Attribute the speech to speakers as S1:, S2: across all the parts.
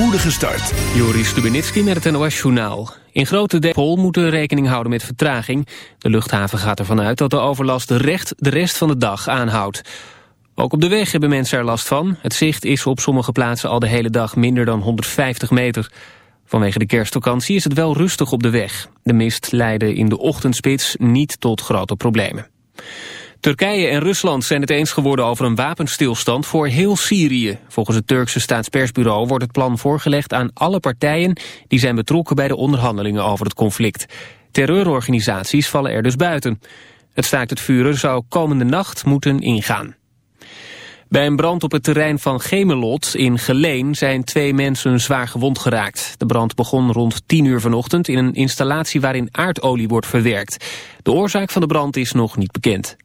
S1: spoedige start.
S2: Joris Stubenitski met het NOS-journaal. In grote delen moeten rekening houden met vertraging. De luchthaven gaat ervan uit dat de overlast recht de rest van de dag aanhoudt. Ook op de weg hebben mensen er last van. Het zicht is op sommige plaatsen al de hele dag minder dan 150 meter. Vanwege de kerstvakantie is het wel rustig op de weg. De mist leidde in de ochtendspits niet tot grote problemen. Turkije en Rusland zijn het eens geworden over een wapenstilstand voor heel Syrië. Volgens het Turkse staatspersbureau wordt het plan voorgelegd aan alle partijen die zijn betrokken bij de onderhandelingen over het conflict. Terreurorganisaties vallen er dus buiten. Het staakt het vuren zou komende nacht moeten ingaan. Bij een brand op het terrein van Gemelot in Geleen zijn twee mensen zwaar gewond geraakt. De brand begon rond 10 uur vanochtend in een installatie waarin aardolie wordt verwerkt. De oorzaak van de brand is nog niet bekend.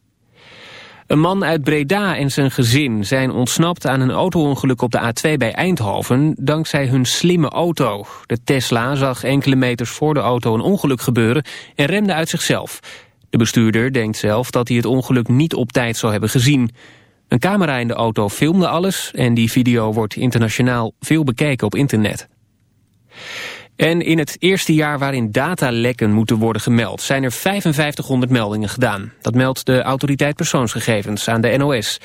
S2: Een man uit Breda en zijn gezin zijn ontsnapt aan een autoongeluk op de A2 bij Eindhoven dankzij hun slimme auto. De Tesla zag enkele meters voor de auto een ongeluk gebeuren en remde uit zichzelf. De bestuurder denkt zelf dat hij het ongeluk niet op tijd zou hebben gezien. Een camera in de auto filmde alles en die video wordt internationaal veel bekeken op internet. En in het eerste jaar waarin datalekken moeten worden gemeld... zijn er 5500 meldingen gedaan. Dat meldt de autoriteit persoonsgegevens aan de NOS.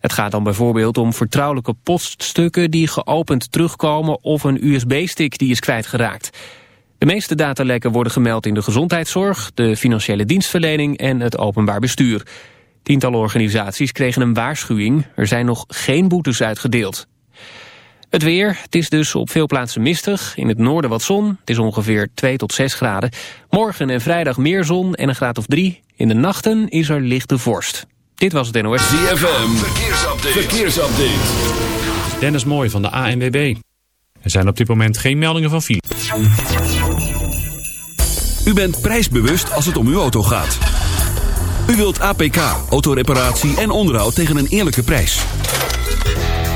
S2: Het gaat dan bijvoorbeeld om vertrouwelijke poststukken... die geopend terugkomen of een USB-stick die is kwijtgeraakt. De meeste datalekken worden gemeld in de gezondheidszorg... de financiële dienstverlening en het openbaar bestuur. Tientallen organisaties kregen een waarschuwing. Er zijn nog geen boetes uitgedeeld. Het weer, het is dus op veel plaatsen mistig. In het noorden wat zon, het is ongeveer 2 tot 6 graden. Morgen en vrijdag meer zon en een graad of 3. In de nachten is er lichte vorst. Dit was het NOS.
S1: ZFM, verkeersupdate. verkeersupdate.
S3: Dennis Mooi van de ANWB. Er zijn op dit moment geen meldingen van file.
S1: U bent prijsbewust als het om uw auto gaat. U wilt APK, autoreparatie en onderhoud tegen een eerlijke prijs.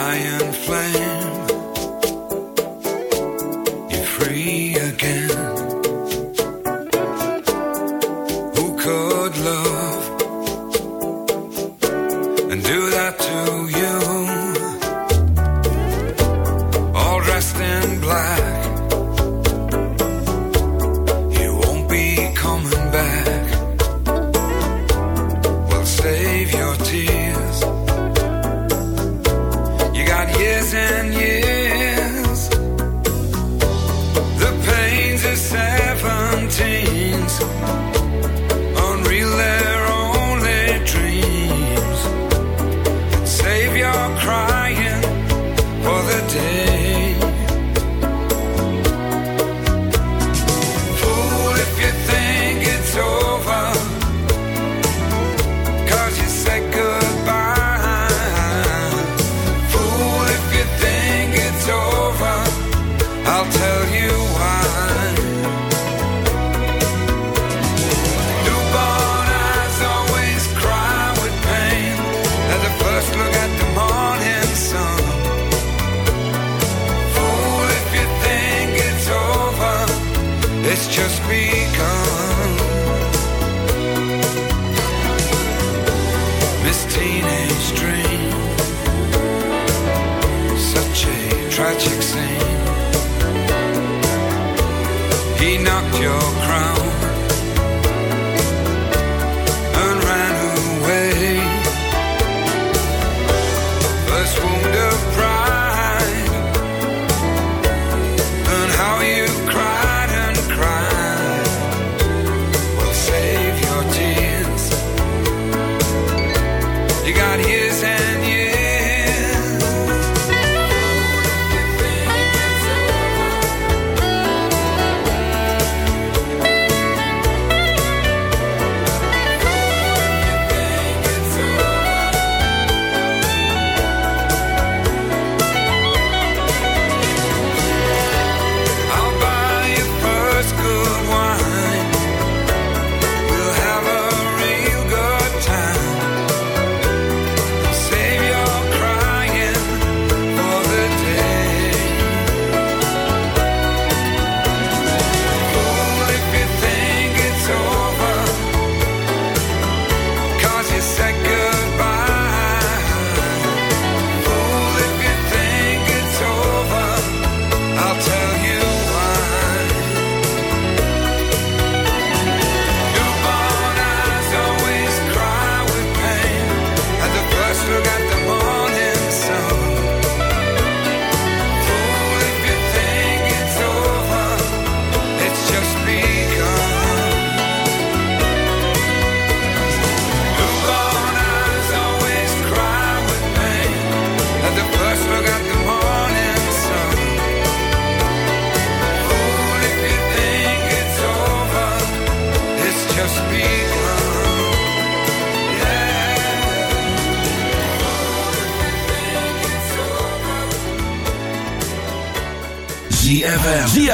S4: flying flame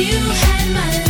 S5: you had my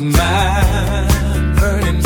S5: my
S6: burning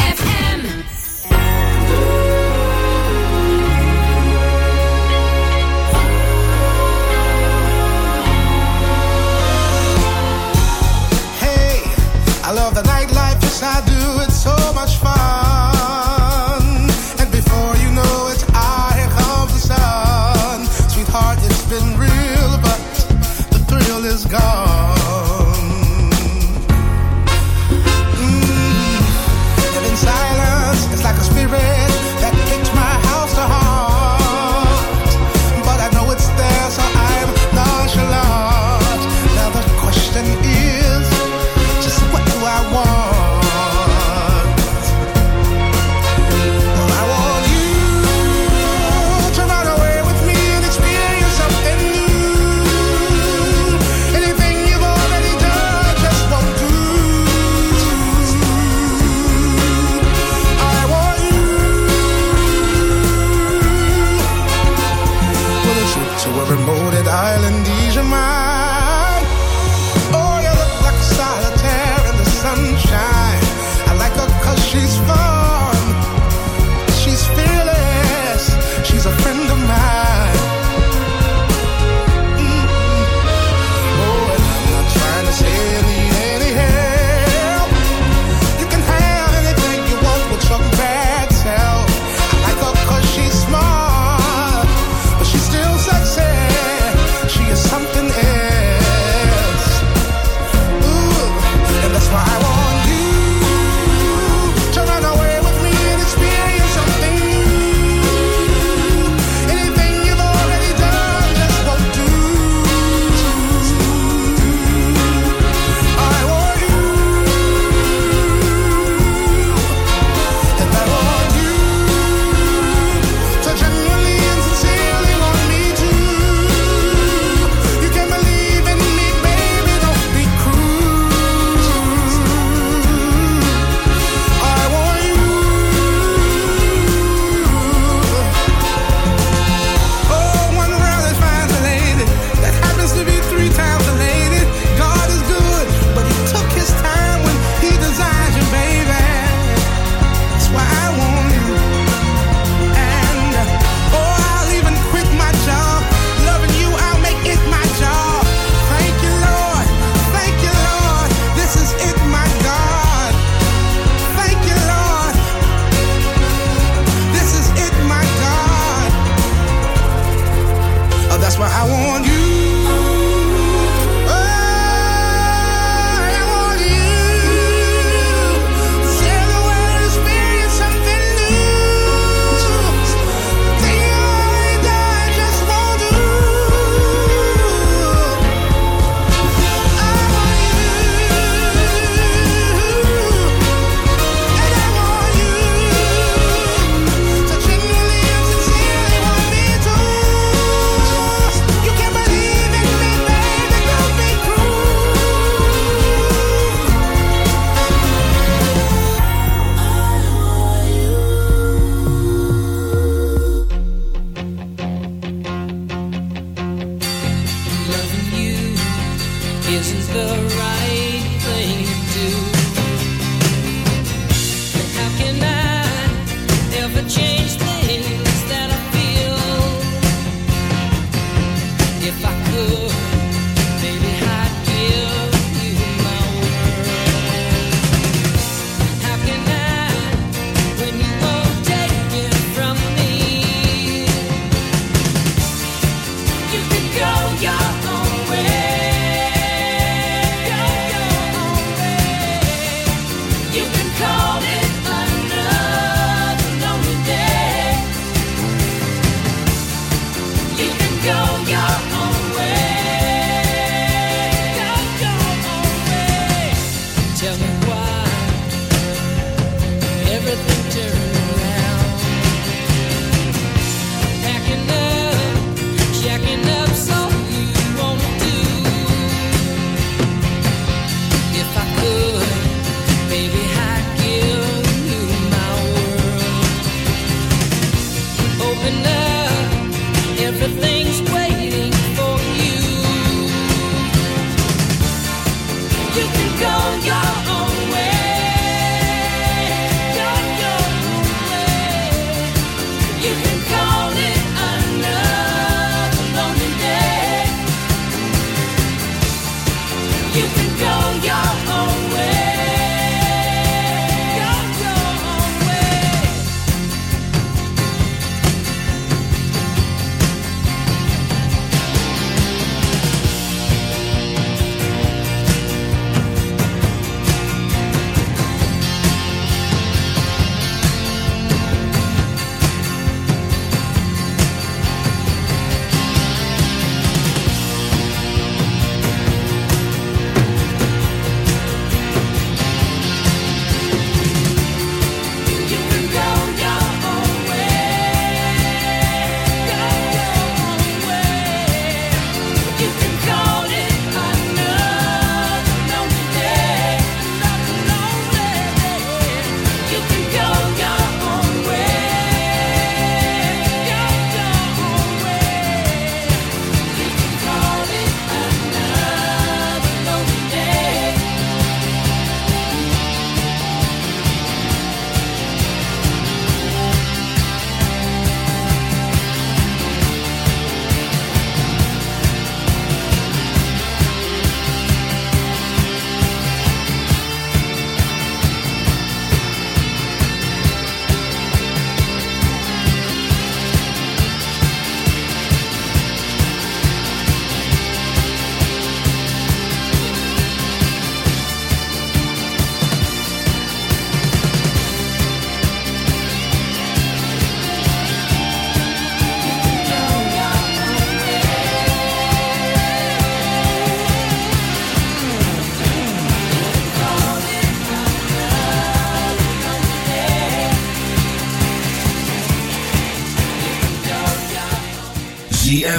S7: I
S8: won't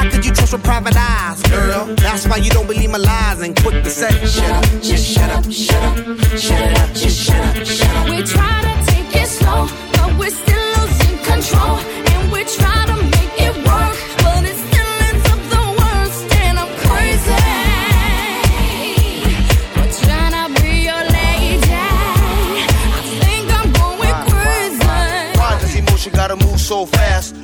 S9: How could you trust with private eyes, girl? That's why you don't believe my lies and quick to say, shut up, just shut up, shut up, shut it up, just shut up, shut up.
S8: We try to take it slow, but we're still losing control. And we try to make it work, but it still ends up the worst. And I'm crazy. We're trying to be your lady. I think I'm going crazy.
S9: Why does emotion gotta move so fast?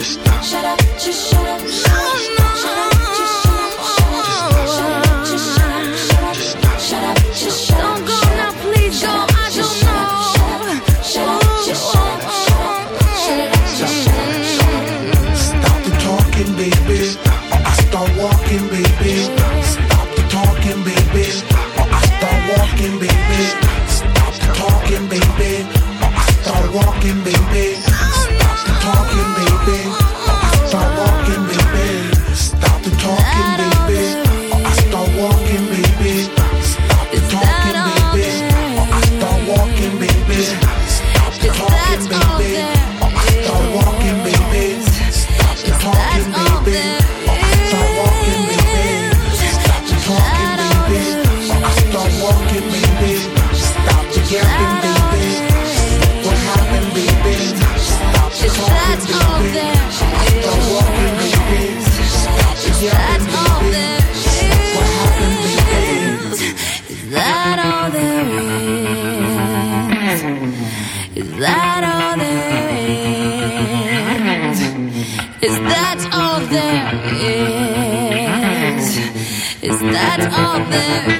S10: Just stop. Shut up, just shut up. Shut up, shut up,
S11: on
S12: there.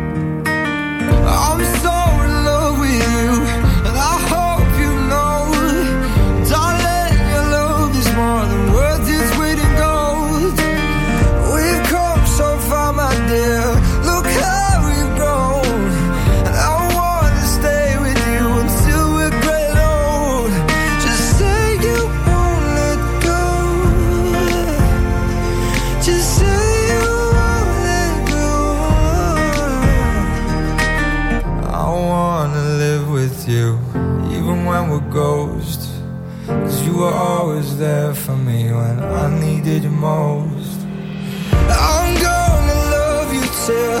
S12: When. Cause you were always there for me when I needed you most. I'm gonna love you till